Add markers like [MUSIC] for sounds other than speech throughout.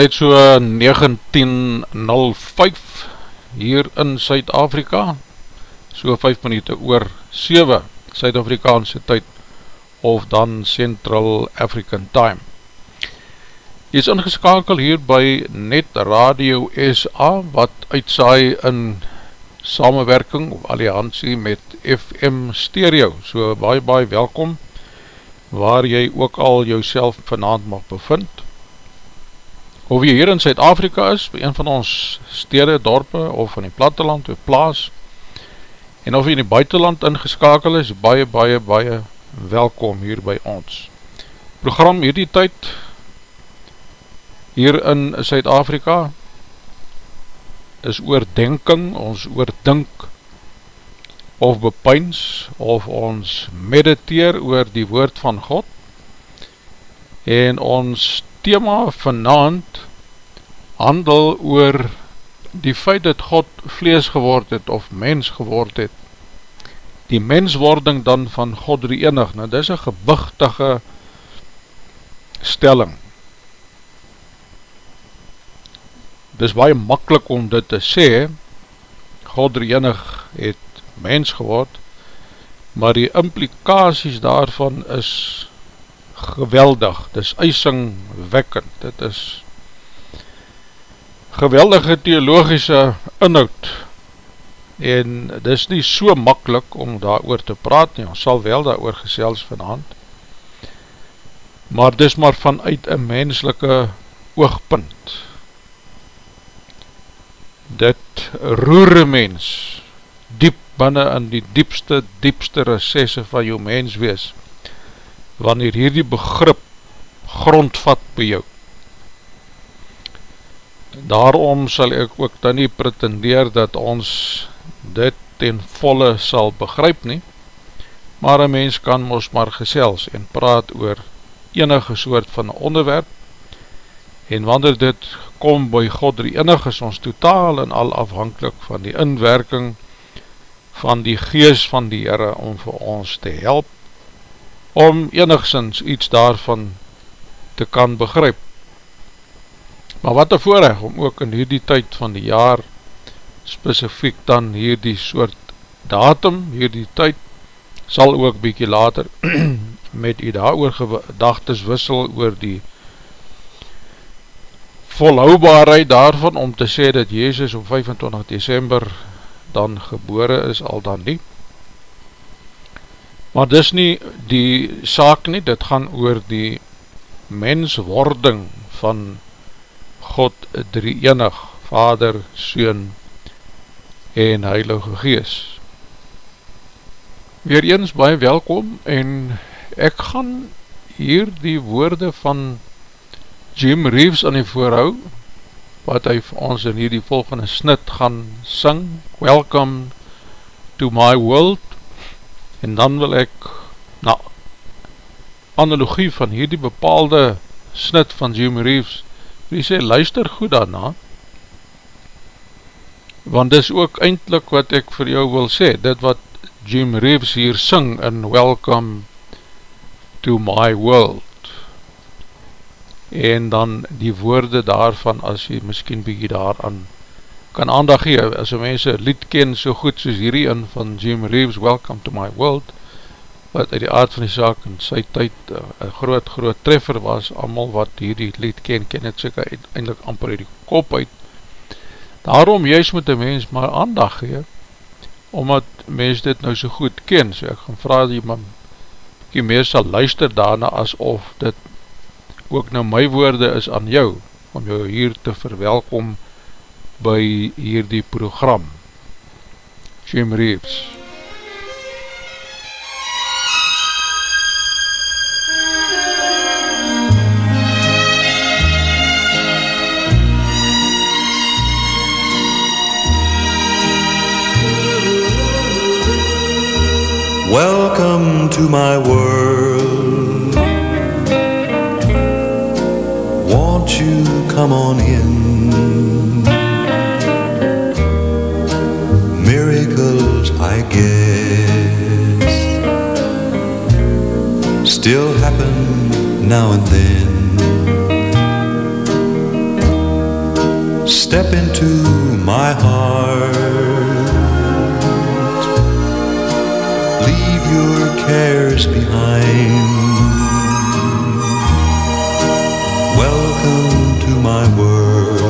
net so 19.05 hier in Suid-Afrika, so 5 minuut oor 7 Suid-Afrikaanse tyd, of dan Central African Time. Jy is ingeskakel hier by Net Radio SA, wat uitsaai in samenwerking of alliantie met FM Stereo, so baie baie welkom, waar jy ook al jou vanavond mag bevind, of jy hier in Zuid-Afrika is, by een van ons stede, dorpe, of in die platteland, of plaas, en of jy in die buitenland ingeskakel is, baie, baie, baie welkom hier by ons. Program hierdie tyd, hier in Zuid-Afrika, is oordenking, ons oordink, of bepeins, of ons mediteer oor die woord van God, en ons thema vanavond handel oor die feit dat God vlees geword het of mens geword het. Die menswording dan van God die enig. Nou dit is een gewichtige stelling. Dit is baie makkelijk om dit te sê, God die enig het mens geword, maar die implikaties daarvan is geweldig, dit is eisingwekkend, dit is geweldige theologische inhoud. En dit is nie so makkelijk om daar oor te praat nie, ons sal wel daar oor gesels vanavond. Maar dit is maar vanuit een menselike oogpunt. Dit roer een mens diep binnen in die diepste, diepste recesse van jou mens wees wanneer hierdie begrip grondvat by jou. Daarom sal ek ook dan nie pretendeer dat ons dit ten volle sal begryp nie, maar een mens kan ons maar gesels en praat oor enige soort van onderwerp, en wanneer dit kom by God die enig is ons totaal en al afhankelijk van die inwerking van die gees van die Heere om vir ons te help om enigszins iets daarvan te kan begryp. Maar wat een voorrecht om ook in hierdie tyd van die jaar specifiek dan hierdie soort datum, hierdie tyd, sal ook bykie later [CLEARS THROAT] met u daar oor gedagtes wissel oor die volhoubaarheid daarvan om te sê dat Jezus op 25 december dan gebore is al dan nie Maar dis nie die saak nie, dit gaan oor die menswording van God drie enig, Vader, Seun en Heilige Gees. Weer eens baie welkom en ek gaan hier die woorde van Jim Reeves aan die voorhou, wat hy vir ons in hierdie volgende snit gaan sing, Welcome to my world, en dan wil ek na analogie van hierdie bepaalde snit van Jim Reeves wie sê luister goed daarna want dis ook eindelijk wat ek vir jou wil sê dit wat Jim Reeves hier sing in Welcome to my world. En dan die woorde daarvan as jy miskien bykie daaraan kan aandag gee, as een mens een lied ken so goed soos hierdie in van Jim Reeves, Welcome to my world, wat uit die aard van die saak in sy tyd een groot, groot treffer was, amal wat hierdie lied ken, ken het soke eindelijk amper die kop uit. Daarom juist moet een mens maar aandag gee, omdat mens dit nou so goed ken, so ek gaan vraag jy maar die mens sal luister daarna asof dit ook nou my woorde is aan jou, om jou hier te verwelkom, by hierdie program. Jim Reeves. Welcome to my world. Won't you come on in still happen now and then. Step into my heart, leave your cares behind. Welcome to my world.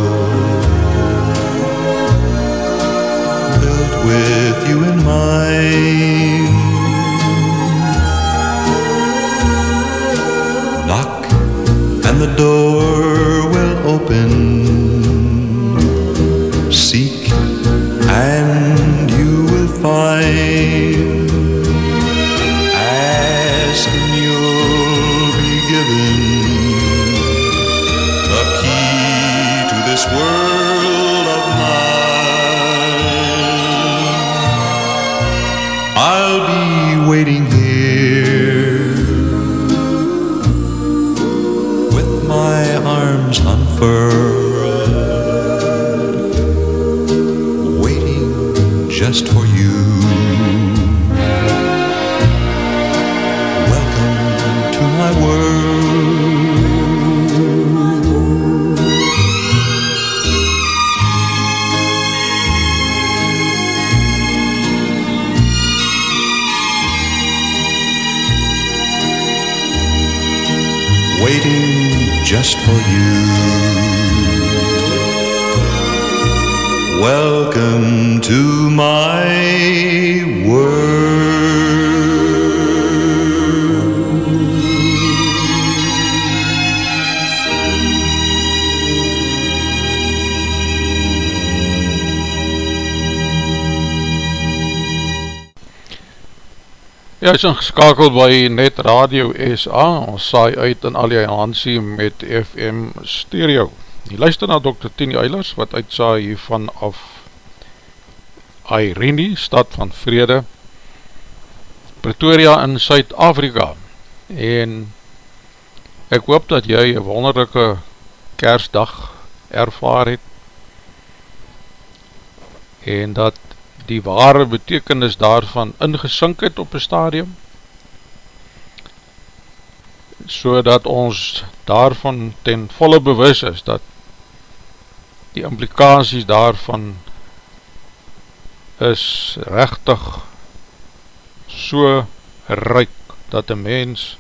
Built with you in mind. the door will open. Seek and you will find. Arms unfurled, is ingeskakel by Net Radio SA, ons saai uit in Alliantie met FM Stereo. Die luister na Dr. Tini Eilers, wat uitsaai hiervan af Airene, stad van vrede, Pretoria in Suid-Afrika. En ek hoop dat jy een wonderlijke kersdag ervaar het, en dat die ware betekenis daarvan ingesink het op een stadium so ons daarvan ten volle bewus is dat die implikaties daarvan is rechtig so ryk dat een mens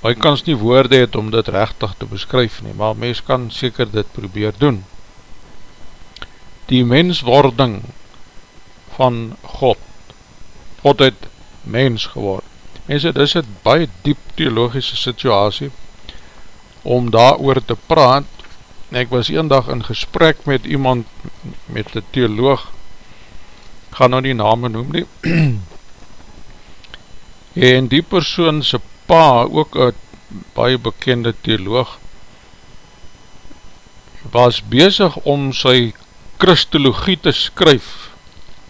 hy kans nie woorde het om dit rechtig te beskryf nie, maar mens kan seker dit probeer doen. Die menswording van God. God het mens geword. Mense, dit is het baie diep theologische situasie om daar oor te praat. Ek was een dag in gesprek met iemand, met die theoloog, gaan nou die name noem nie, [CLEARS THROAT] en die persoon sy pa, ook een baie bekende theoloog, was bezig om sy Christologie te skryf,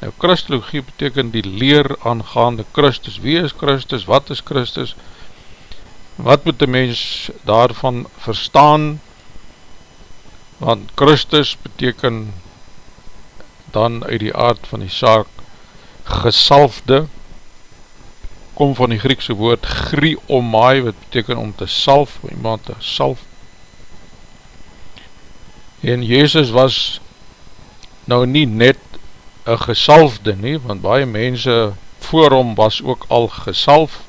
Nou, Christologie beteken die leer aangaande Christus. Wie is Christus? Wat is Christus? Wat moet die mens daarvan verstaan? Want Christus beteken dan uit die aard van die saak gesalfde, kom van die Griekse woord griomai, wat beteken om te salf, iemand te salf. En Jezus was nou nie net een gesalfde nie, want baie mense voor hom was ook al gesalf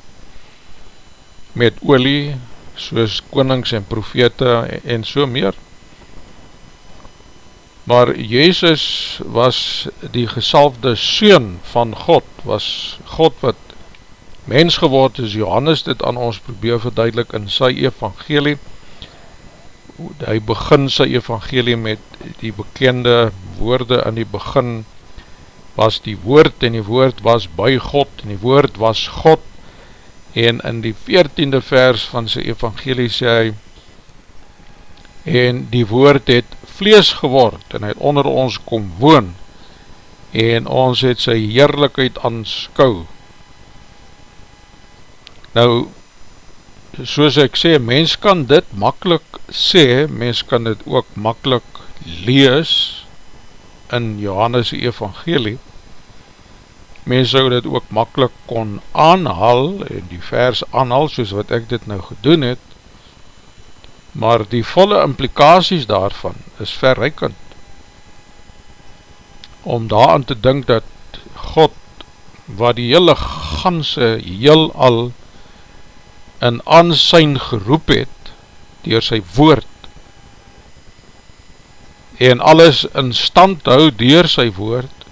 met olie, soos konings en profete en so meer. Maar Jezus was die gesalfde Seun van God, was God wat mens geword is, Johannes dit aan ons probeer verduidelik in sy evangelie, hy begin sy evangelie met die bekende woorde in die begin was die woord en die woord was by God en die woord was God. En in die veertiende vers van sy evangelie sê hy en die woord het vlees geword en het onder ons kom woon en ons het sy heerlijkheid aanskou. Nou soos ek sê, mens kan dit makkelijk sê, mens kan dit ook makkelijk lees in Johannes evangelie, mens sou dit ook makkelijk kon aanhal, en die vers aanhal, soos wat ek dit nou gedoen het, maar die volle implikaties daarvan is verreikend, om daaraan te dink dat God, wat die hele ganse heel al in aansijn geroep het, dier sy woord, en alles in stand hou dier sy woord,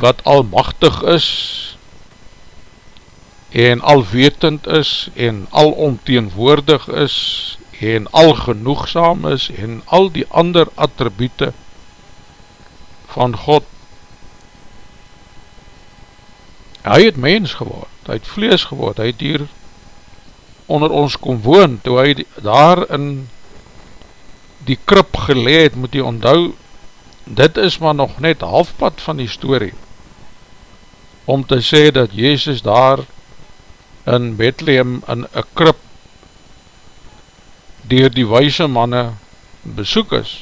wat almachtig is, en alwetend is, en alomteenwoordig is, en al genoegzaam is en al die ander attribute van God. Hy het mens geword, hy het vlees geword, hy het hier onder ons kom woon, toe hy daar in die krip geleed, moet jy onthou, dit is maar nog net halfpad van die story, om te sê dat Jezus daar in Bethlehem in een krip dier die wijse manne besoek is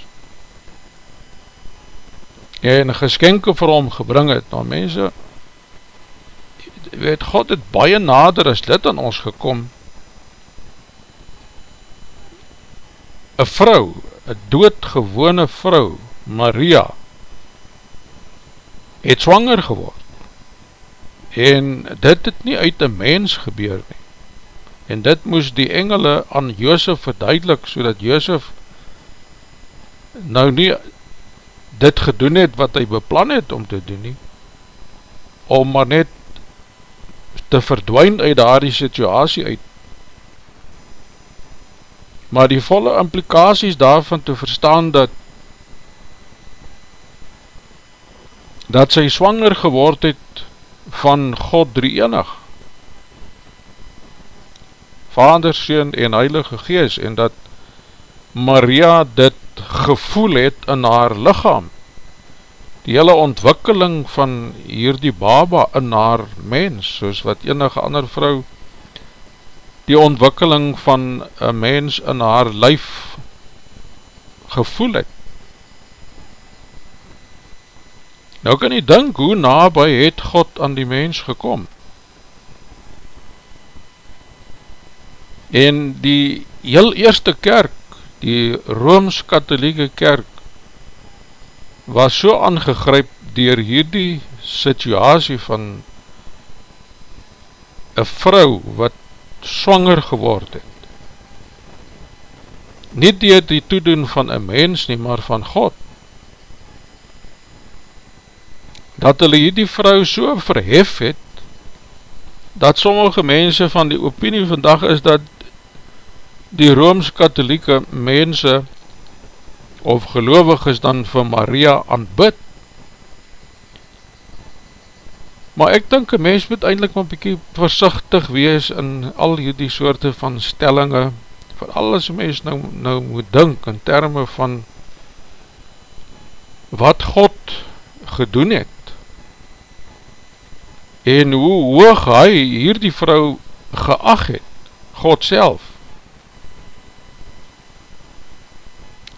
en geskenke vir hom gebring het, nou mense weet God het baie nader as dit aan ons gekom een vrou, een doodgewone vrou Maria het zwanger geword en dit het nie uit een mens gebeur nie en dit moes die engele aan Joosef verduidelik, so dat Joosef nou nie dit gedoen het wat hy beplan het om te doen nie, om maar net te verdwijn uit daar die situasie uit. Maar die volle implikaties daarvan te verstaan dat dat sy swanger geword het van God drie enig, Vader, Seun en Heilige Gees en dat Maria dit gevoel het in haar lichaam. Die hele ontwikkeling van hierdie baba in haar mens soos wat enige ander vrou die ontwikkeling van een mens in haar lyf gevoel het. Nou kan jy dink hoe nabij het God aan die mens gekom. En die heel eerste kerk, die Rooms-Katholieke kerk, was so aangegryp dier hierdie situasie van een vrou wat swanger geword het. Niet dier die toedoen van een mens nie, maar van God. Dat hulle hierdie vrou so verhef het, dat sommige mense van die opinie vandag is dat die Rooms-Katholieke mense of gelovig is dan vir Maria aanbid. Maar ek dink een mens moet eindelijk maar bykie versichtig wees in al die soorte van stellinge, vir alles mens nou, nou moet dink in termen van wat God gedoen het en hoe hoog hy hier die vrou geag het, God self.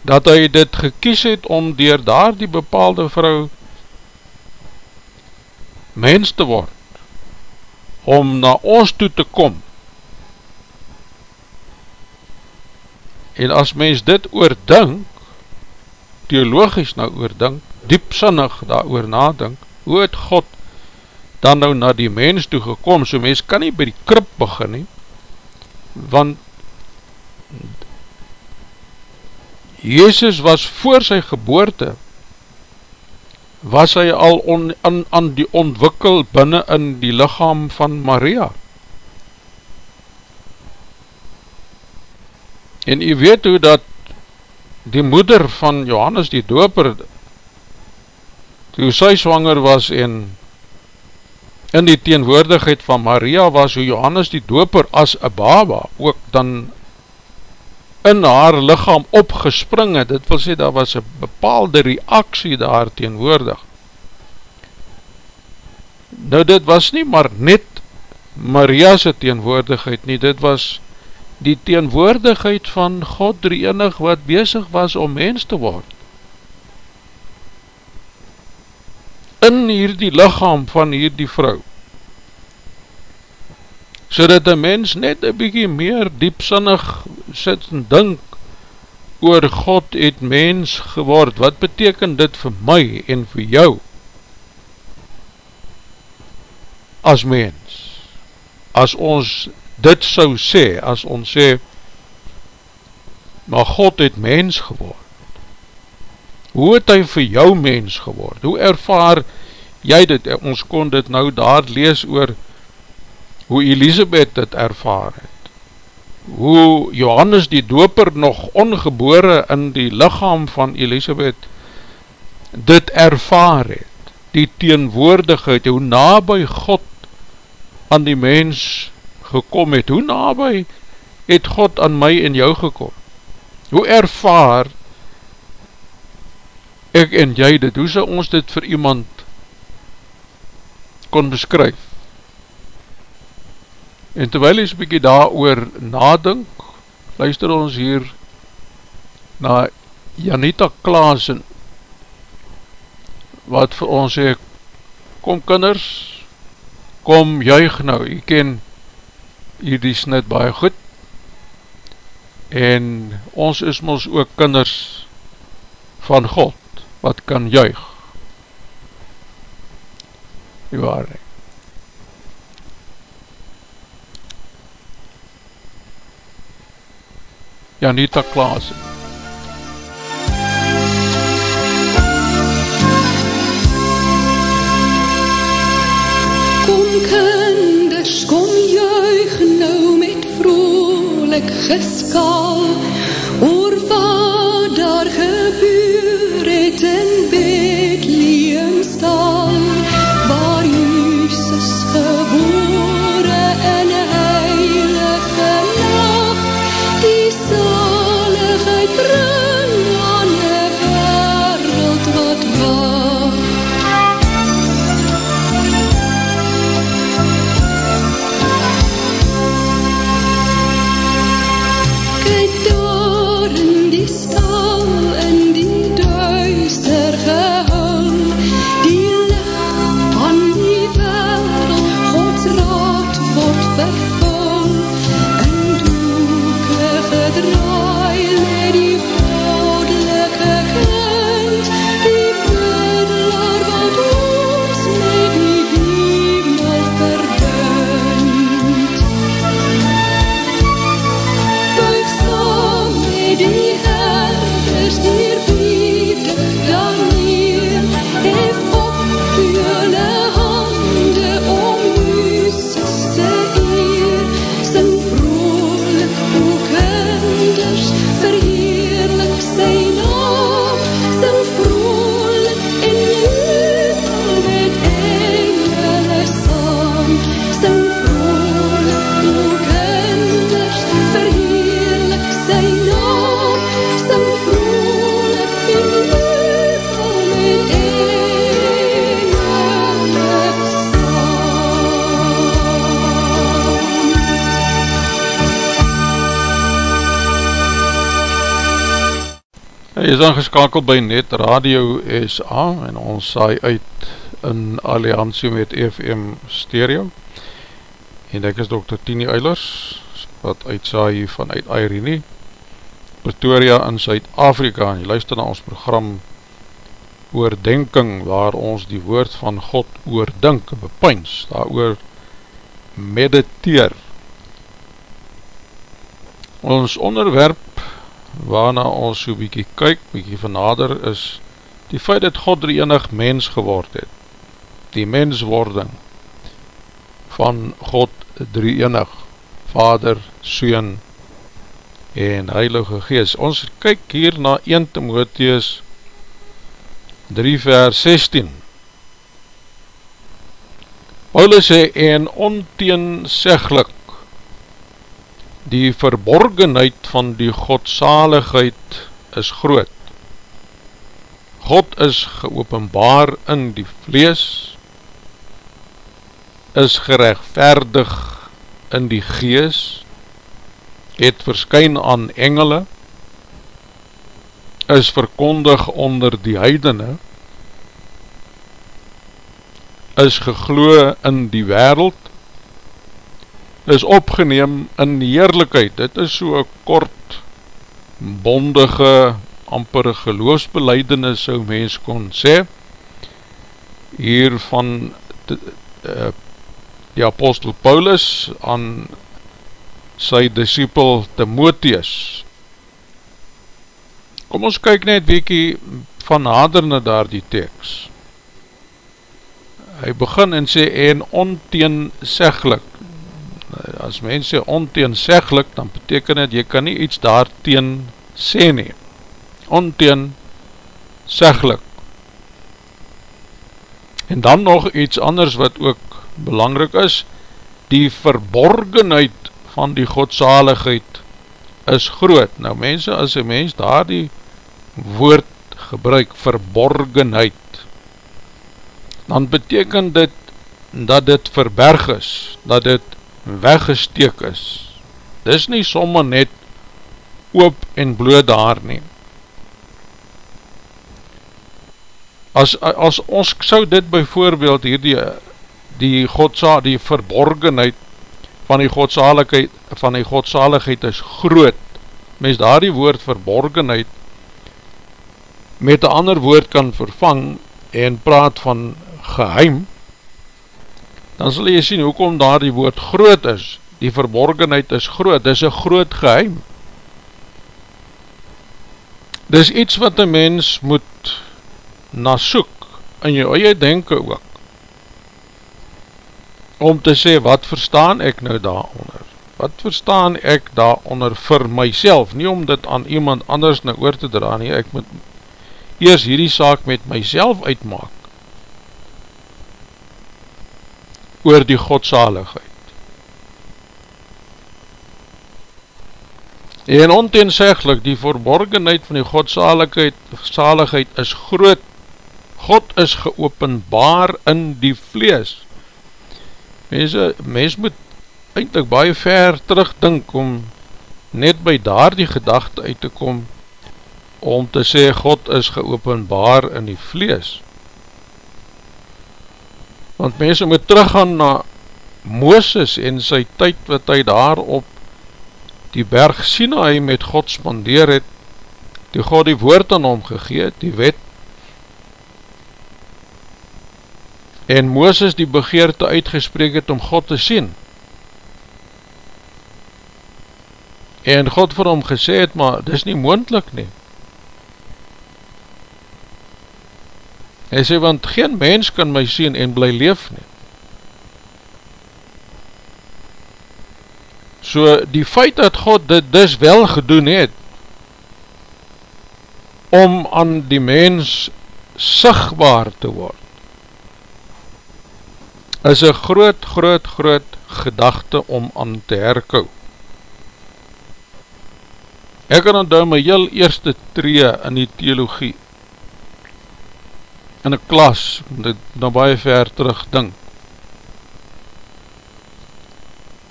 dat hy dit gekies het om dier daar die bepaalde vrou mens te word, om na ons toe te kom. En as mens dit oordink, theologisch nou oordink, diepsinnig daar oor nadink, hoe het God dan nou na die mens toe gekom, so mens kan nie by die krip begin nie, want Jezus was voor sy geboorte, was hy al on, an, an die ontwikkel binnen in die lichaam van Maria. En jy weet hoe dat die moeder van Johannes die doper, toe sy swanger was en in die teenwoordigheid van Maria was, hoe Johannes die doper as een baba ook dan in haar lichaam opgespring het, dit wil sê, daar was een bepaalde reaksie daar teenwoordig. Nou dit was nie maar net Maria's teenwoordigheid nie, dit was die teenwoordigheid van God drie enig wat bezig was om mens te word. In hierdie lichaam van hierdie vrou so dat een mens net een bykie meer diepsinnig sit en dink oor God het mens geword, wat beteken dit vir my en vir jou? As mens as ons dit sou sê, as ons sê maar God het mens geword. Hoe het hy vir jou mens geword, hoe ervaar jy dit, ons kon dit nou daar lees oor hoe Elisabeth dit ervaar het. hoe Johannes die doper nog ongebore in die lichaam van Elisabeth dit ervaar het, die teenwoordigheid, hoe nabij God aan die mens gekom het, hoe nabij het God aan my en jou gekom, hoe ervaar ek en jy dit, hoe sal ons dit vir iemand kon beskryf? En terwijl jy so bykie daar nadink, luister ons hier na Janita Klaasen, wat vir ons sê, kom kinders, kom juig nou, jy ken hier die snit baie goed, en ons is ons ook kinders van God, wat kan juig. Die waarheid. Janita Klaasen. Kom kinders, kom juig nou met vrolijk geskaal oor wat daar gebeur Aangeskakeld by Net Radio SA en ons saai uit in alliantie met FM Stereo en ek is Dr. Tini Eilers wat uitsaai vanuit Irene Pretoria in Suid-Afrika en jy luister na ons program oordenking waar ons die woord van God oordink en bepyns daar oor mediteer ons onderwerp waarna ons so bykie kyk, bykie vernader is die feit dat God die enig mens geword het, die menswording van God drie enig, Vader, Soon en Heilige Gees. Ons kyk hier na 1 Timotheus 3 vers 16. Paulus sê, en onteenseglik Die verborgenheid van die godsaligheid is groot. God is geopenbaar in die vlees, is gerechtverdig in die gees, het verskyn aan engele, is verkondig onder die heidene, is gegloe in die wereld, is opgeneem in heerlijkheid. Dit is so kort, bondige, ampere geloofsbeleidene, so mens kon sê, hier van die, uh, die apostel Paulus aan sy disciple Timotheus. Kom ons kyk net weekie van nader na daar die tekst. Hy begin en sê, en onteenseglik, As mens sê onteenseglik, dan beteken het, jy kan nie iets daar teen sê nie. Onteenseglik. En dan nog iets anders wat ook belangrijk is, die verborgenheid van die godsaligheid is groot. Nou mense, as een mens daar die woord gebruik, verborgenheid, dan beteken dit dat dit verberg is, dat dit weggesteek is. Dis nie sommer net oop en bloot daar nie. As, as ons sou dit bijvoorbeeld hier die, die godsa, die verborgenheid van die godsaligheid, van die godsaligheid is groot, mens daar die woord verborgenheid met een ander woord kan vervang en praat van geheim, dan sal jy sien hoekom daar die woord groot is, die verborgenheid is groot, dit is een groot geheim. Dit is iets wat een mens moet na soek in jou eie denken ook. Om te sê wat verstaan ek nou daaronder? Wat verstaan ek daaronder vir myself? Nie om dit aan iemand anders nou oor te dra nie. Ek moet eers hierdie saak met myself uitmaak oor die godsaligheid En onteenseglik, die verborgenheid van die godsaligheid saligheid is groot. God is geopenbaar in die vlees. Mense, mens moet eindelijk baie ver terugdink om net by daar die gedachte uit te kom om te sê God is geopenbaar in die vlees. Want mense moet teruggaan na Mooses en sy tyd wat hy daar op die berg Sinaai met God spandeer het, die God die woord aan hom gegeet, die wet, en Mooses die begeerte uitgespreek het om God te sien. En God vir hom gesê het, maar dis nie moendlik nie. Hy sê, want geen mens kan my sien en bly leef nie. So die feit dat God dit dus wel gedoen het om aan die mens sigtbaar te word is een groot, groot, groot gedachte om aan te herkou. Ek kan onthou my heel eerste tree in die theologie in een klas, dit nou baie ver terug dink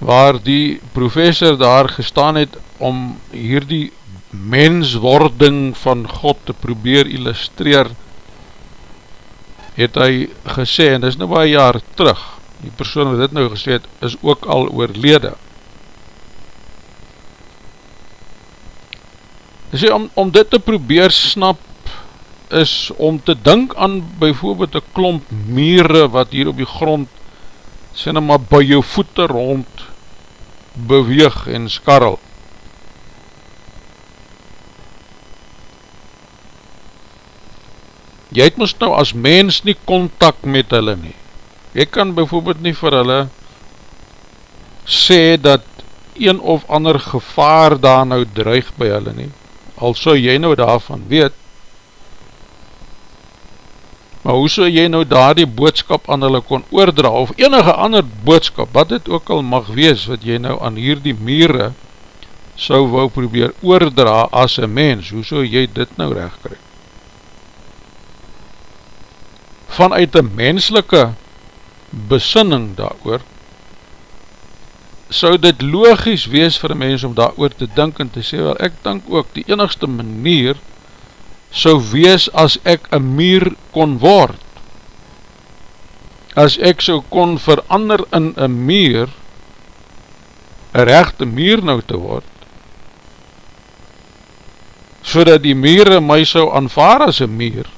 waar die professor daar gestaan het om hierdie menswording van God te probeer illustreer, het hy gesê, en dit is nou baie jaar terug, die persoon wat dit nou gesê het, is ook al oorlede. Hy sê, om, om dit te probeer snap, is om te dink aan bijvoorbeeld een klomp mire wat hier op die grond, sê nou maar by jou voete rond, beweeg en skarrel. Jy het moest nou as mens nie contact met hulle nie. Jy kan bijvoorbeeld nie vir hulle sê dat een of ander gevaar daar nou dreig by hulle nie. Al so jy nou daarvan weet, maar hoe so jy nou daar die boodskap aan hulle kon oordra, of enige ander boodskap, wat het ook al mag wees, wat jy nou aan hierdie mire sou wou probeer oordra as een mens, hoe so jy dit nou recht krijg? Vanuit een menslike besinning daar oor, sou dit logisch wees vir een mens om daar oor te dink en te sê, wel ek dink ook die enigste manier sou wees as ek een muur kon word. As ek sou kon verander in een muur, een rechte muur nou te word, so dat die muur my sou aanvaar as een muur,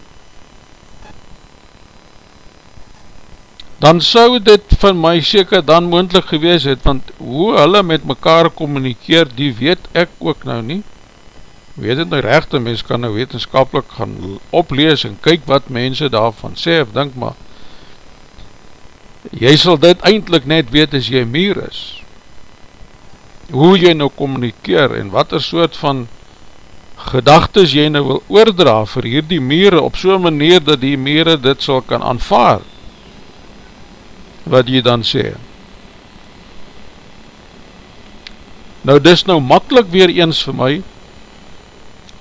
dan sou dit van my seker dan moendlik gewees het, want hoe hulle met mekaar communikeer, die weet ek ook nou nie, weet het nou rechte, mens kan nou wetenskapelik gaan oplees en kyk wat mense daarvan sê of denk maar, jy sal dit eindelijk net weet as jy meer is. hoe jy nou communikeer en wat er soort van gedagtes jy nou wil oordra vir hierdie mere op so'n manier dat die mere dit sal kan aanvaar wat jy dan sê nou dis nou makkelijk weer eens vir my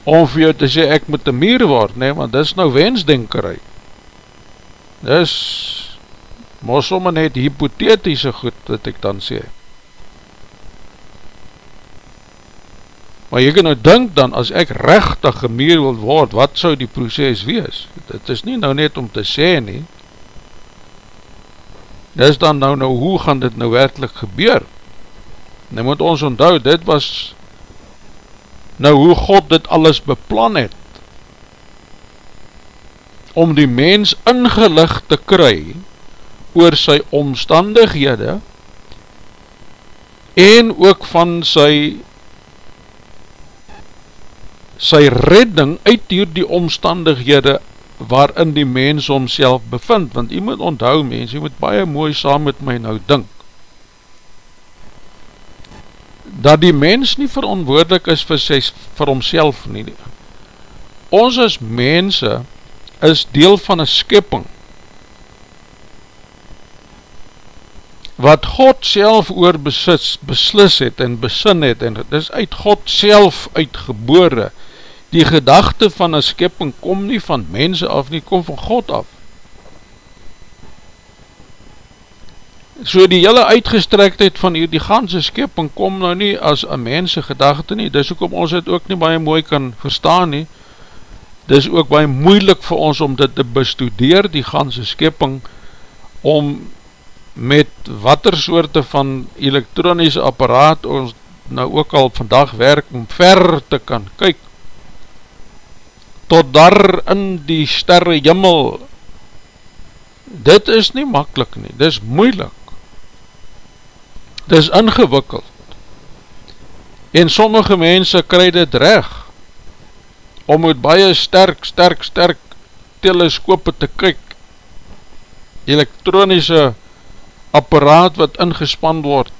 om vir jou te sê ek moet een meer word nee, want dis nou wensdenkerij dis mos om net hypothetische goed wat ek dan sê Maar jy kan nou dink dan, as ek rechtig gemeer wil word, wat sou die proces wees? Dit is nie nou net om te sê nie. Dit is dan nou nou, hoe gaan dit nou werkelijk gebeur? Nou moet ons onthou, dit was nou hoe God dit alles beplan het om die mens ingelig te kry oor sy omstandighede en ook van sy sy redding uit hier die omstandighede waarin die mens homself bevind, want jy moet onthou mens, jy moet baie mooi saam met my nou dink, dat die mens nie verantwoordelik is vir, sy, vir homself nie. Ons as mense is deel van een skipping, wat God self oor besis, beslis het en besin het, en het is uit God self uitgebore, die gedachte van een skipping kom nie van mense af nie, kom van God af. So die hele uitgestrektheid van hier, die ganse skipping kom nou nie as een mense gedachte nie, dis ook om ons het ook nie baie mooi kan verstaan nie, dis ook baie moeilik vir ons om dit te bestudeer, die ganse skipping, om met wat er soorte van elektronische apparaat ons nou ook al vandag werk, om ver te kan kyk, tot daar in die sterre jimmel, dit is nie makkelijk nie, dit is moeilik, dit is ingewikkeld, en sommige mense kry dit reg, om met baie sterk, sterk, sterk teleskope te kyk, elektronische apparaat wat ingespand word,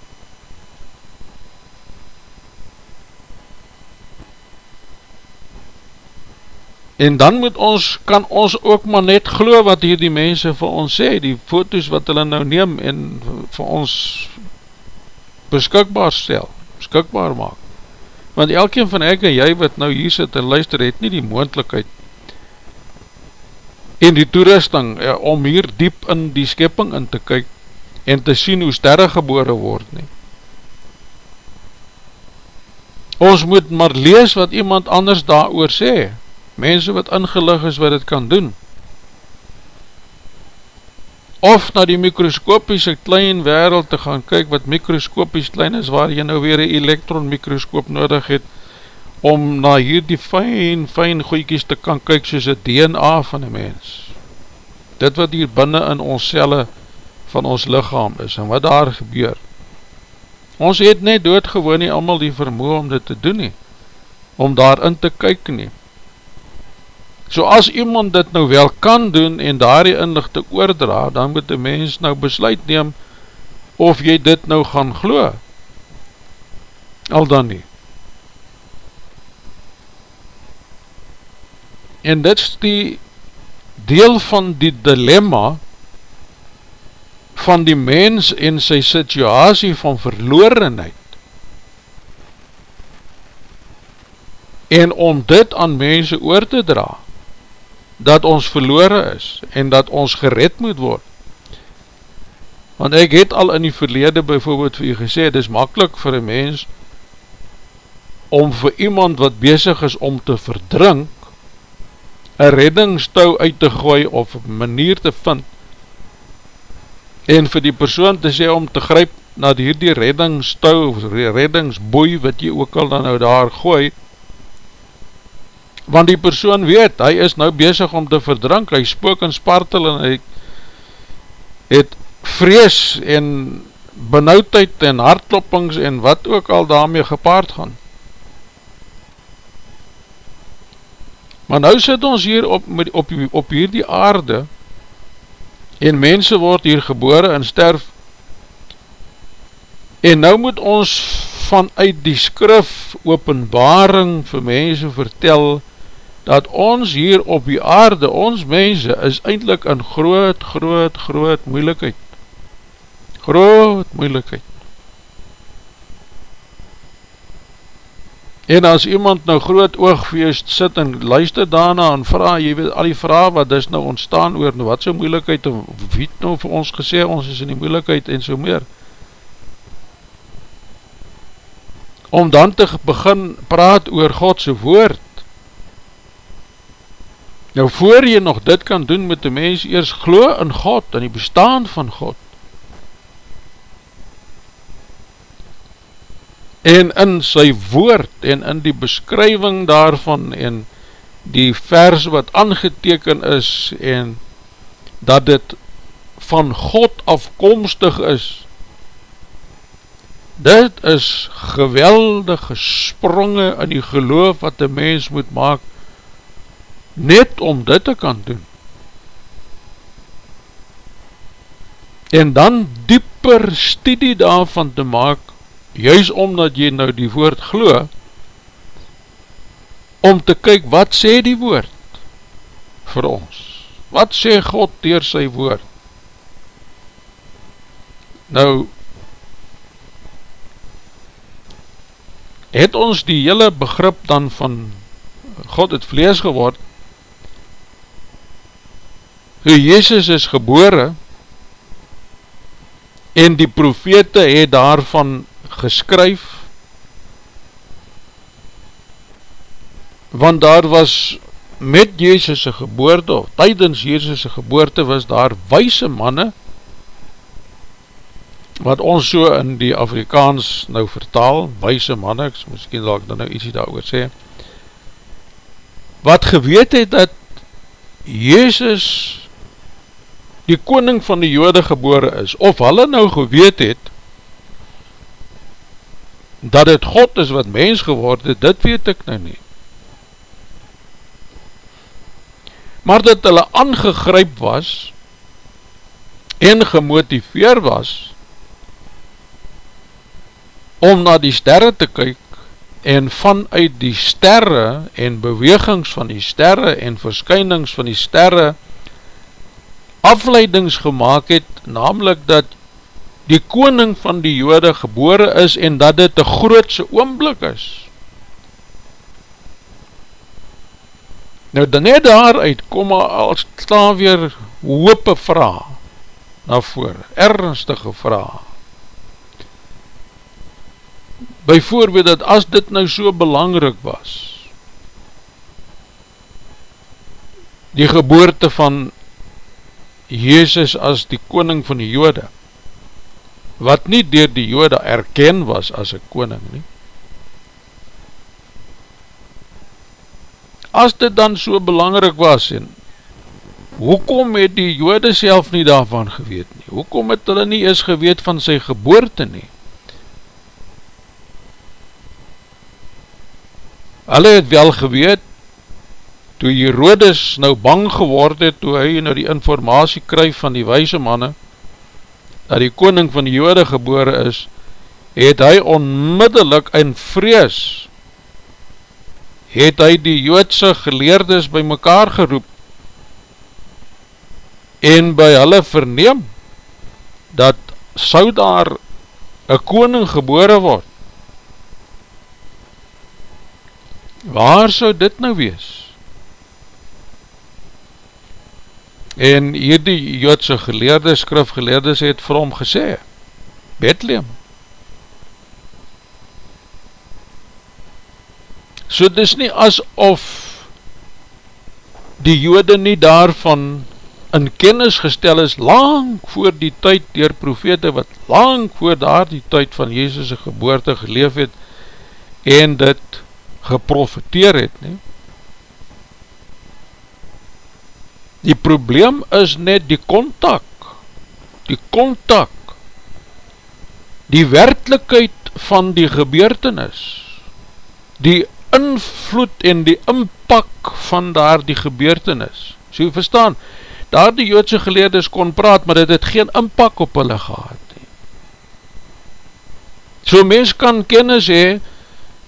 En dan moet ons, kan ons ook maar net glo wat hier die mense vir ons sê, die foto's wat hulle nou neem en vir ons beskikbaar stel, beskikbaar maak. Want elkeen van ek en jy wat nou hier sit en luister, het nie die moendlikheid en die toerusting ja, om hier diep in die skepping in te kyk en te sien hoe sterre gebore word nie. Ons moet maar lees wat iemand anders daar oor sê, mense wat ingelig is wat het kan doen, of na die mikroskopiese klein wereld te gaan kyk wat mikroskopies klein is, waar jy nou weer een elektron mikroskoop nodig het, om na hier die fijn, fijn goeikies te kan kyk soos het DNA van die mens. Dit wat hier binnen in ons celle van ons lichaam is, en wat daar gebeur. Ons het net doodgewoon nie allemaal die vermoe om dit te doen nie, om daarin te kyk nie. So as iemand dit nou wel kan doen en daar die inlichte oordra, dan moet die mens nou besluit neem of jy dit nou gaan glo. Al dan nie. En dit is die deel van die dilemma van die mens en sy situasie van verlorenheid. En om dit aan mense oor te draa, dat ons verloren is en dat ons gered moet word. Want ek het al in die verlede bijvoorbeeld vir u gesê, het is makkelijk vir een mens om vir iemand wat bezig is om te verdrink, een reddingstou uit te gooi of manier te vind en vir die persoon te sê om te gryp na die hierdie reddingstou of reddingsboei wat jy ook al dan nou daar gooi, want die persoon weet, hy is nou bezig om te verdrink, hy spook en spartel en hy het vrees en benauwdheid en hartkloppings en wat ook al daarmee gepaard gaan. Maar nou sit ons hier op, op, op hier die aarde en mense word hier gebore en sterf en nou moet ons vanuit die skrif openbaring vir mense vertel, dat ons hier op die aarde, ons mense, is eindelijk in groot, groot, groot moeilikheid. Groot moeilikheid. En as iemand nou groot oogfeest sit en luister daarna en vraag, jy weet al die vraag wat is nou ontstaan oor, nou wat so moeilikheid, of wie het nou vir ons gesê, ons is in die moeilikheid en so meer. Om dan te begin praat oor Godse woord, Nou voor jy nog dit kan doen met die mens, eers glo in God, in die bestaan van God. En in sy woord, en in die beskrywing daarvan, en die vers wat aangeteken is, en dat dit van God afkomstig is, dit is geweldige spronge in die geloof wat die mens moet maak, net om dit te kan doen. En dan dieper studie daarvan te maak, juist omdat jy nou die woord glo, om te kyk wat sê die woord vir ons. Wat sê God dier sy woord? Nou, het ons die hele begrip dan van God het vlees geword, hoe Jezus is gebore en die profete het daarvan geskryf want daar was met Jezus' geboorte of tydens Jezus' geboorte was daar wijse manne wat ons so in die Afrikaans nou vertaal, wijse manne, ek miskien dat ek dan nou ietsie daar oor sê, wat geweet het dat Jezus die koning van die jode gebore is, of hulle nou geweet het, dat het God is wat mens geword het, dit weet ek nou nie. Maar dat hulle aangegryp was, en gemotiveer was, om na die sterre te kyk, en vanuit die sterre, en bewegings van die sterre, en verskynings van die sterre, afleidings gemaakt het, namelijk dat die koning van die jode gebore is en dat dit die grootse oomblik is. Nou dan net daaruit kom al staan weer hoope vraag na vore, ernstige vraag. Bijvoorbeeld dat as dit nou so belangrijk was, die geboorte van Jezus as die koning van die jode, wat nie dier die jode erken was as een koning nie. As dit dan so belangrijk was, en hoekom het die jode self nie daarvan geweet nie? Hoekom het hulle nie eens geweet van sy geboorte nie? Hulle het wel geweet, toe Herodes nou bang geword het, toe hy nou die informatie kryf van die wijse manne, dat die koning van die jode gebore is, het hy onmiddellik in vrees, het hy die joodse geleerdes by mekaar geroep, en by hulle verneem, dat sou daar een koning gebore word, waar sou dit nou wees? En hierdie joodse geleerde, skrifgeleerdes het vir hom gesê, Bethlehem. So dis nie asof die jode nie daarvan in kennis gestel is lang voor die tyd dier profete wat lang voor daar die tyd van Jezus' geboorte geleef het en dit geprofiteer het nie. Die probleem is net die kontak, die kontak, die werkelijkheid van die gebeurtenis, die invloed en die inpak van daar die gebeurtenis. So jy verstaan, daar die joodse geleerders kon praat, maar dit het geen inpak op hulle gehad. So mens kan kennis hee,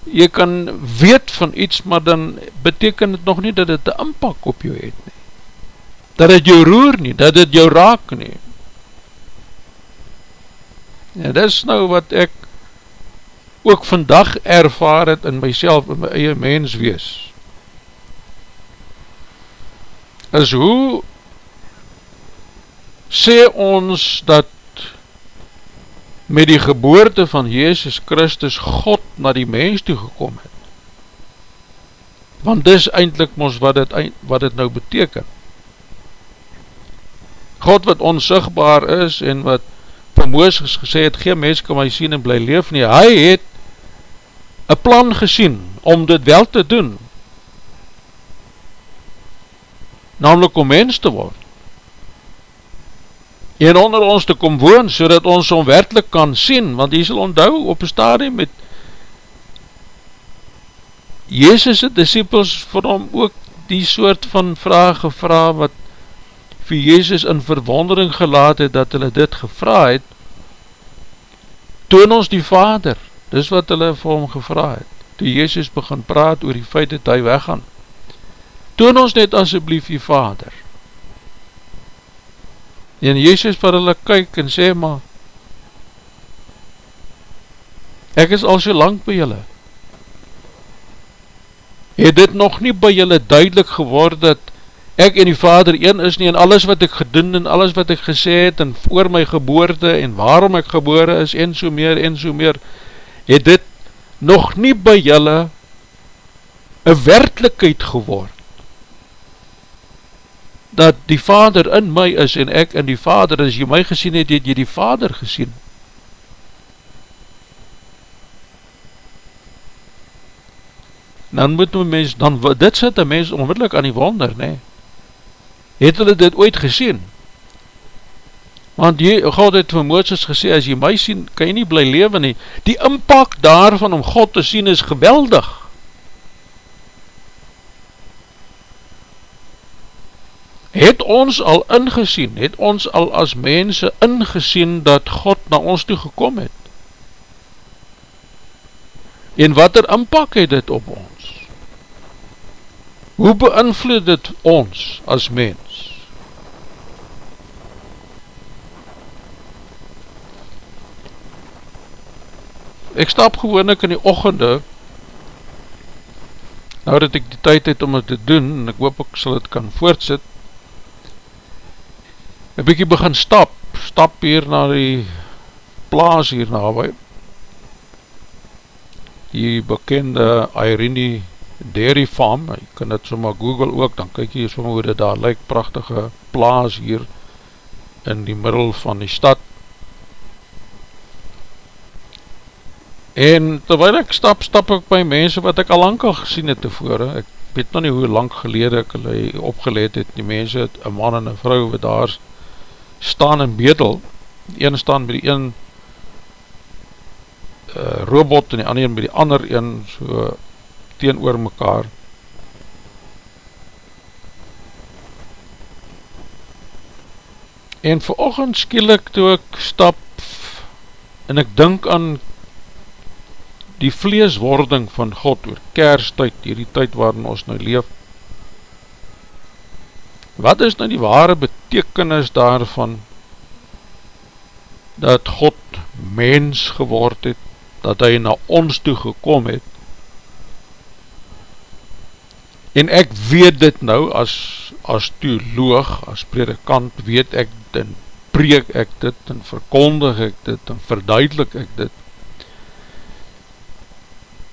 jy kan weet van iets, maar dan beteken het nog nie dat het een inpak op jou het nie. Dat het jou roer nie, dat het jou raak nie. En dit is nou wat ek ook vandag ervaar het in myself, in my eie mens wees. Is hoe sê ons dat met die geboorte van Jezus Christus God na die mens toe gekom het. Want dis eindelijk mos wat het, wat het nou beteken. God wat onsigbaar is en wat van Mooses gesê het, geen mens kan my sien en bly leef nie, hy het een plan gesien om dit wel te doen, namelijk om mens te word. En onder ons te kom woon, so dat ons om werkelijk kan sien, want hy sal onthou op een stadium met Jezus' disciples vir hom ook die soort van vraag gevra wat vir Jezus in verwondering gelaat het, dat hulle dit gevra het, toon ons die Vader, dis wat hulle vir hom gevra het, toe Jezus begin praat oor die feit dat hy weggaan, toon ons net asjeblief die Vader, En Jezus vir hulle kyk en sê maar Ek is al so lang by julle. Het dit nog nie by julle duidelik geword dat Ek en die Vader een is nie En alles wat ek gedoen en alles wat ek gesê het En voor my geboorte en waarom ek gebore is En so meer en so meer Het dit nog nie by julle Een werkelijkheid geword dat die vader in my is en ek in die vader, as jy my gesien het, het jy die vader gesien. Dan moet my mens, dan, dit sit een mens onmiddellik aan die wonder, nee. Het hulle dit ooit gesien? Want jy, God het vir Mooses gesê, as jy my sien, kan jy nie bly leven nie. Die impact daarvan om God te sien is geweldig. het ons al ingesien, het ons al as mense ingesien dat God na ons toe gekom het? En wat er inpak het dit op ons? Hoe beïnvloed dit ons as mens? Ek stap gewoon ek in die ochende, nou dat ek die tyd het om het te doen, en ek hoop ek sal het kan voortsit, een bykie begin stap, stap hier na die plaas hier nabij, die bekende Irene Dairy Farm, jy kan dit soma google ook, dan kyk jy soma hoe dit daar lyk, prachtige plaas hier in die middel van die stad, en terwijl ek stap, stap ek by mense wat ek al lang al gesien het tevore, ek weet nog nie hoe lang gelede ek hulle opgeleid het, die mense, een man en een vrou wat daar staan in bedel, die ene staan by die een uh, robot en die ander by die ander een. So teen oor mekaar. En vir ochend skielik toe ek stap en ek dink aan die vleeswording van God oor kerstyd, hierdie tyd waarin ons nou leef, Wat is nou die ware betekenis daarvan dat God mens geword het, dat hy na ons toe gekom het en ek weet dit nou as, as theoloog, as predikant weet ek en preek ek dit en verkondig ek dit en verduidelik ek dit.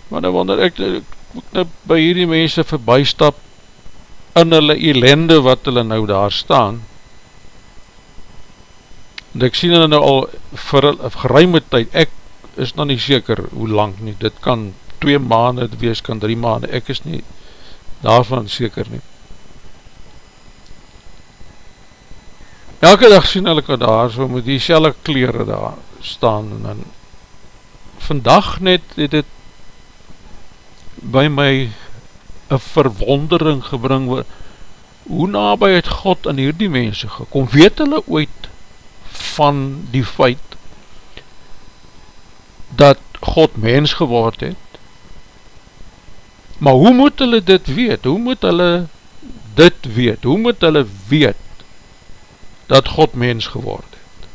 Maar nou wonder ek, ek moet nou by hierdie mense verbystap in hulle elende wat hulle nou daar staan en ek sien hulle nou al vir geruime tyd, ek is nou nie seker hoe lang nie, dit kan 2 maanden wees, kan 3 maanden, ek is nie daarvan seker nie. Elke dag sien hulle daar so met die selle kleren daar staan en dan vandag net het het by my een verwondering gebring word, hoe nabij het God aan hierdie mense gekom, weet hulle ooit van die feit, dat God mens geword het, maar hoe moet hulle dit weet? Hoe moet hulle dit weet? Hoe moet hulle weet dat God mens geword het?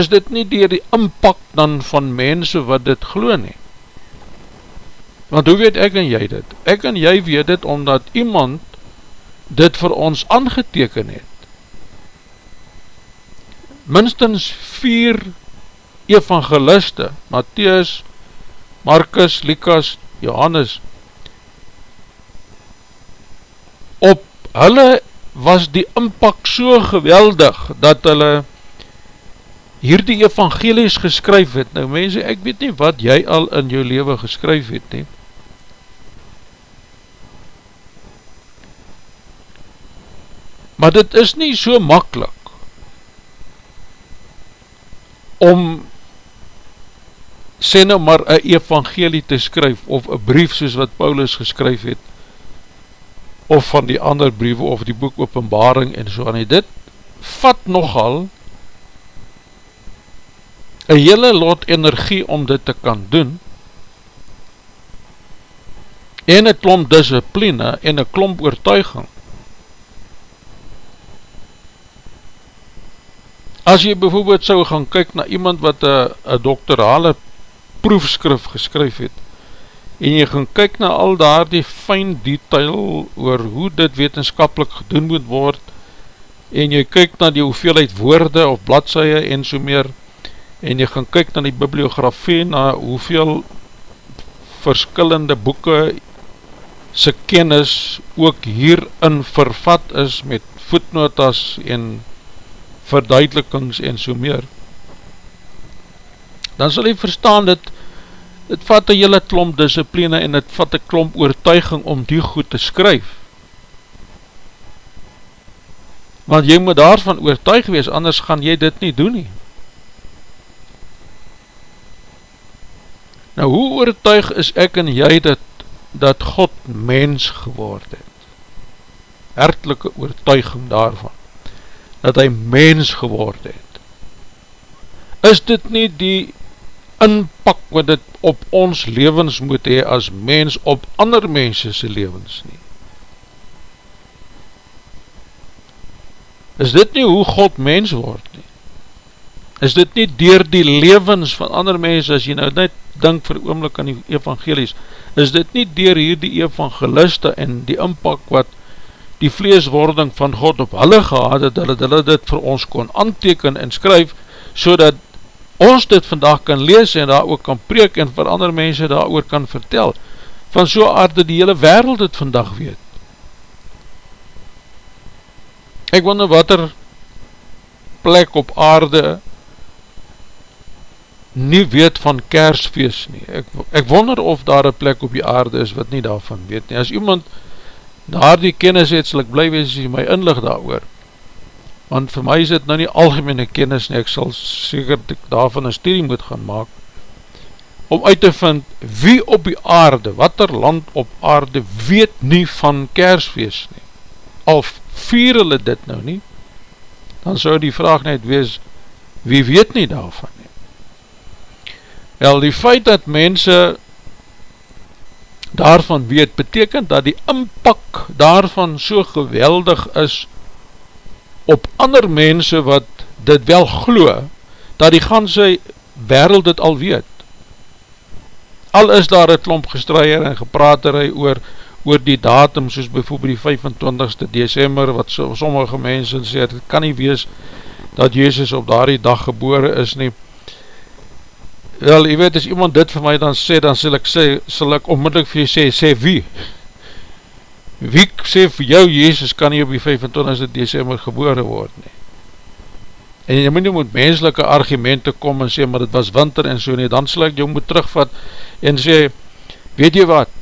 Is dit nie dier die impact dan van mense wat dit glo nie? Want hoe weet ek en jy dit? Ek en jy weet dit omdat iemand dit vir ons aangeteken het. Minstens vier evangeliste, Matthäus, Markus, Likas, Johannes, op hulle was die impak so geweldig, dat hulle hier die evangelies geskryf het. Nou mense, ek weet nie wat jy al in jou leven geskryf het nie, Maar dit is nie so makkelijk om sê nou maar een evangelie te skryf of een brief soos wat Paulus geskryf het of van die ander briewe of die boek openbaring en so aan dit vat nogal een hele lot energie om dit te kan doen en een klomp discipline en een klomp oortuiging. As jy bijvoorbeeld sou gaan kyk na iemand wat een doktorale proefskrif geskryf het, en jy gaan kyk na al daar die fijn detail oor hoe dit wetenskapelik gedoen moet word, en jy kyk na die hoeveelheid woorde of bladseie en so meer, en jy gaan kyk na die bibliografie, na hoeveel verskillende boeken sy kennis ook hierin vervat is met voetnotas en verduidelikings en so meer, dan sal jy verstaan dat het vat een hele klomp discipline en het vat een klomp oortuiging om die goed te skryf. Want jy moet daarvan oortuig wees, anders gaan jy dit nie doen nie. Nou, hoe oortuig is ek en jy dat, dat God mens geword het? Hertelike oortuiging daarvan dat hy mens geword het. Is dit nie die inpak wat dit op ons levens moet hee as mens op ander mensese levens nie? Is dit nie hoe God mens word nie? Is dit nie dier die levens van ander mense, as jy nou net dink vir oomlik aan die evangelies, is dit nie dier hier die evangeliste en die inpak wat die vleeswording van God op hulle gehad het, dat hulle dit vir ons kon anteken en skryf, so dat ons dit vandag kan lees en daar ook kan preek en vir ander mense daar ook kan vertel, van so aarde die hele wereld het vandag weet. Ek wonder wat er plek op aarde nie weet van kersfeest nie. Ek, ek wonder of daar een plek op die aarde is wat nie daarvan weet nie. As iemand daar die kennis het, sal ek bly wees as jy my inlig daar oor. Want vir my is dit nou nie algemene kennis nie, ek sal seker daarvan een studie moet gaan maak, om uit te vind wie op die aarde, wat er land op aarde, weet nie van kersfeest nie. Al vier hulle dit nou nie, dan sou die vraag net wees, wie weet nie daarvan nie. Wel, die feit dat mense daarvan weet, betekent dat die inpak daarvan so geweldig is op ander mense wat dit wel glo, dat die ganse wereld dit al weet. Al is daar een klomp gestraier en gepraterij oor, oor die datum, soos bijvoorbeeld die 25ste december, wat so, sommige mense sê, het kan nie wees dat Jezus op daardie dag gebore is nie, Wel, jy weet, as iemand dit vir my dan sê, dan sal ek sê, sal ek onmiddellik vir jy sê, sê wie? Wie sê vir jou, Jezus kan nie op die 25 december gebore word nie? En jy moet nie met menselike argumente kom en sê, maar het was winter en so nie, dan sal ek jou moet terugvat en sê, weet jy wat,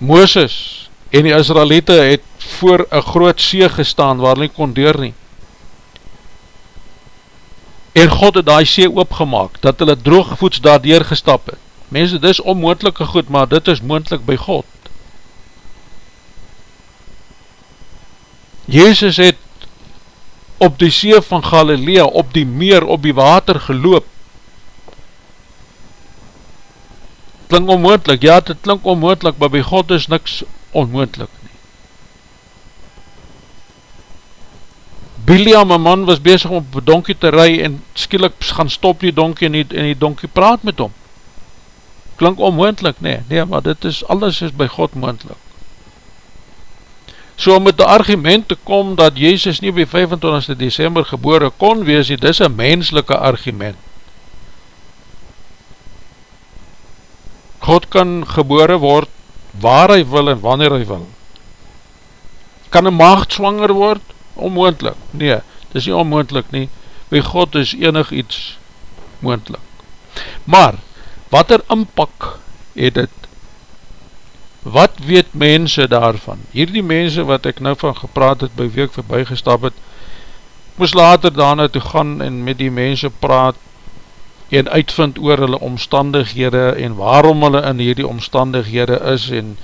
Mooses en die Israelite het voor een groot see gestaan waar nie kon deur nie en God het die see oopgemaak, dat hulle droogvoets daar gestap het. Mense, dit is onmoendelike goed, maar dit is moendlik by God. Jezus het op die see van Galilea, op die meer, op die water geloop, klink onmoendlik, ja dit klink onmoendlik, maar by God is niks onmoendlik nie. Biliam, een man, was bezig om op een donkie te rij en skielik gaan stop die donkie en die, en die donkie praat met hom. Klink onmoendlik, nee, nee, maar dit is, alles is by God moendlik. So om met die argument te kom dat Jezus nie by 25 december gebore kon wees, dit is een menselike argument. God kan gebore word waar hy wil en wanneer hy wil. Kan een maagd swanger word? Onmoendlik. Nee, dit is nie onmoendlik nie. By God is enig iets moendlik. Maar, wat er inpak het het wat weet mense daarvan? Hierdie mense wat ek nou van gepraat het, by week voorbij gestap het, moes later daarna toe gaan en met die mense praat en uitvind oor hulle omstandighede en waarom hulle in hierdie omstandighede is en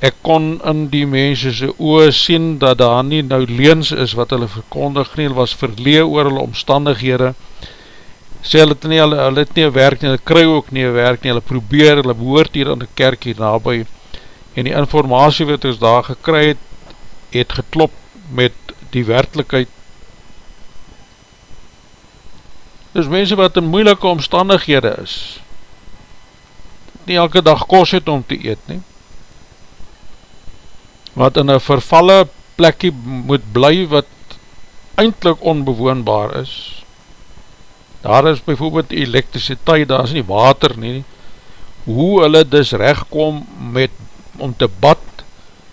ek kon in die mense sy oor sien dat daar nie nou leens is wat hulle verkondig nie, hulle was verlee oor hulle omstandighede. Sê hulle het nie, hulle, hulle het nie werk nie, hulle kry ook nie werk nie, hulle probeer, hulle behoort hier aan die kerk hier nabij en die informatie wat ons daar gekry het, het geklop met die werkelijkheid. Dus mense wat in moeilike omstandighede is, nie elke dag kos het om te eet nie, wat in een vervalle plekje moet bly wat eindelijk onbewoonbaar is, daar is bijvoorbeeld elektriciteit, daar is nie water nie, hoe hulle dus recht kom met om te bad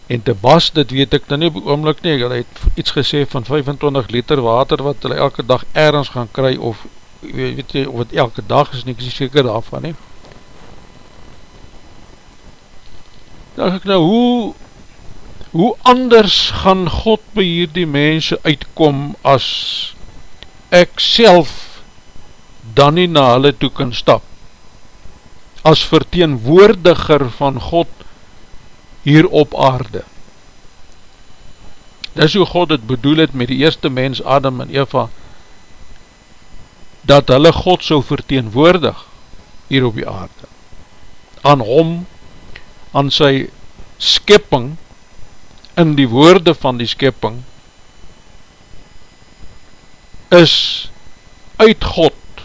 en te was, dit weet ek nou nie op oomlik nie, hy het iets gesê van 25 liter water wat hulle elke dag ergens gaan kry of weet jy, of het elke dag is nie, ek is nie seker daarvan nie. Dacht ek nou, hoe hoe anders gaan God by hierdie mense uitkom as ek self dan nie na hulle toe kan stap? As verteenwoordiger van God hier op aarde. Dis hoe God het bedoel het met die eerste mens Adam en Eva, dat hulle God so verteenwoordig hier op die aarde. Aan hom, aan sy skepping, in die woorde van die skepping, is uit God.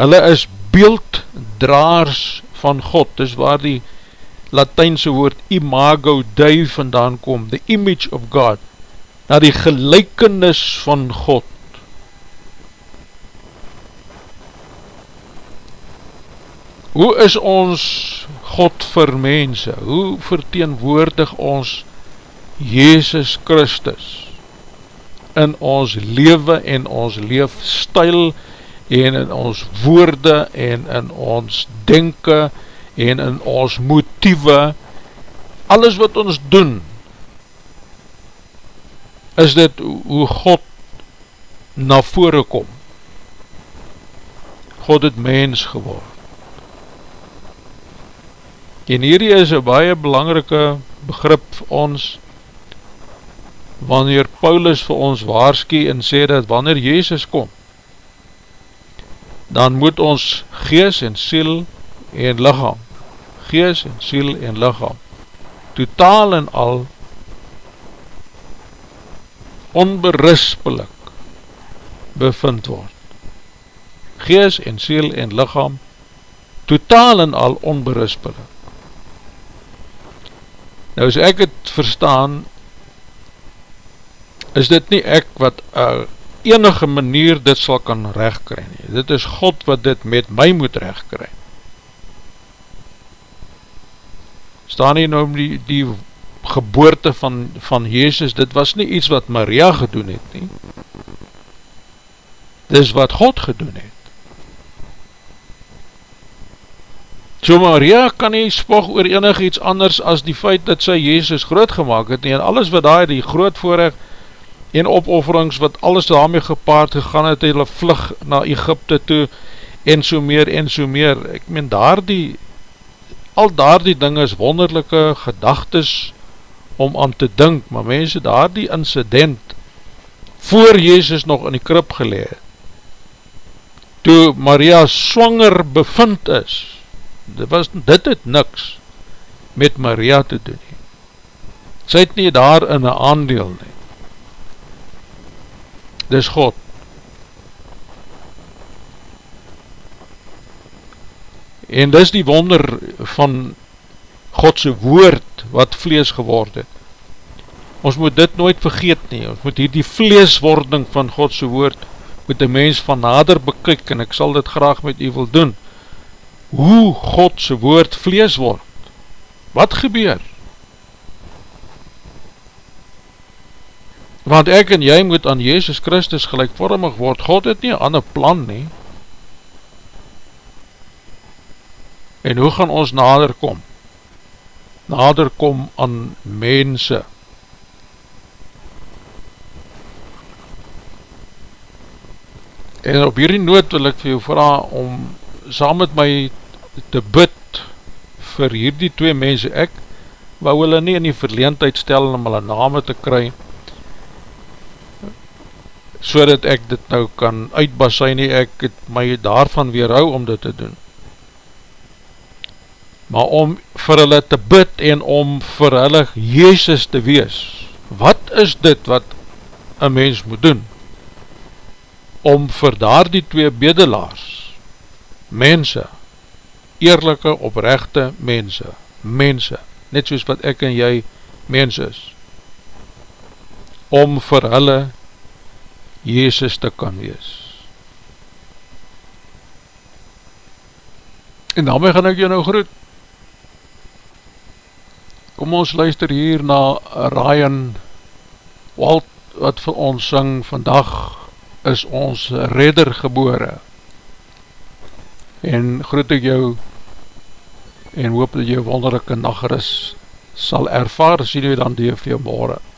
Hulle is beelddraars van God, dis waar die Latijnse woord imago dui vandaan kom, the image of God, na die gelijkenis van God. Hoe is ons God vir mense? Hoe verteenwoordig ons Jezus Christus in ons leven en ons leefstijl en in ons woorde en in ons denken en in ons motieve, alles wat ons doen, is dit hoe God na vore kom. God het mens geword. En hierdie is een baie belangrike begrip vir ons, wanneer Paulus vir ons waarskie en sê dat wanneer Jezus kom, dan moet ons gees en siel en lichaam gees en siel en lichaam totaal en al onberispelik bevind word. Gees en siel en lichaam totaal en al onberispelik. Nou as ek het verstaan, is dit nie ek wat uh, enige manier dit sal kan recht kry nie. Dit is God wat dit met my moet recht kry. Staan hier nou die, die geboorte van, van Jezus, dit was nie iets wat Maria gedoen het nie, dit is wat God gedoen het. So Maria kan nie spog oor enig iets anders as die feit dat sy Jezus groot gemaakt het nie, en alles wat daar die groot voorrecht en opofferings wat alles daarmee gepaard gegaan het, hulle vlug na Egypte toe, en so meer en so meer, ek meen daar die al daar die ding is wonderlijke gedagtes om aan te dink, maar mense daar die incident voor Jezus nog in die krip geleid, toe Maria swanger bevind is, dit, was, dit het niks met Maria te doen nie. Sy het nie daar in een aandeel nie. Dis God. En dis die wonder van Godse woord wat vlees geword het. Ons moet dit nooit vergeet nie, ons moet hier die vleeswording van Godse woord moet die mens van nader bekyk en ek sal dit graag met u wil doen. Hoe Godse woord vlees word. Wat gebeur? Want ek en jy moet aan Jezus Christus gelijkvormig word. God het nie een ander plan nie. En hoe gaan ons nader kom? Nader kom aan mense. En op hierdie noot wil ek vir jou vraag om saam met my te bid vir hierdie twee mense. Ek wou hulle nie in die verleentheid stel om hulle name te kry so dat ek dit nou kan uitbasai nie, ek het my daarvan weerhou om dit te doen. Maar om vir hulle te bid en om vir hulle Jezus te wees, wat is dit wat een mens moet doen? om vir daar die twee bedelaars, mense, eerlijke, oprechte mense, mense, net soos wat ek en jy mens is, om vir hulle Jezus te kan wees. En daarmee gaan ek jou nou groet. Kom ons luister hier na Ryan Walt, wat vir ons syng vandag, is ons redder gebore. En groet ek jou en hoop dat jou wonderlijke nageris sal ervaar, sien jy dan die vir jou morgen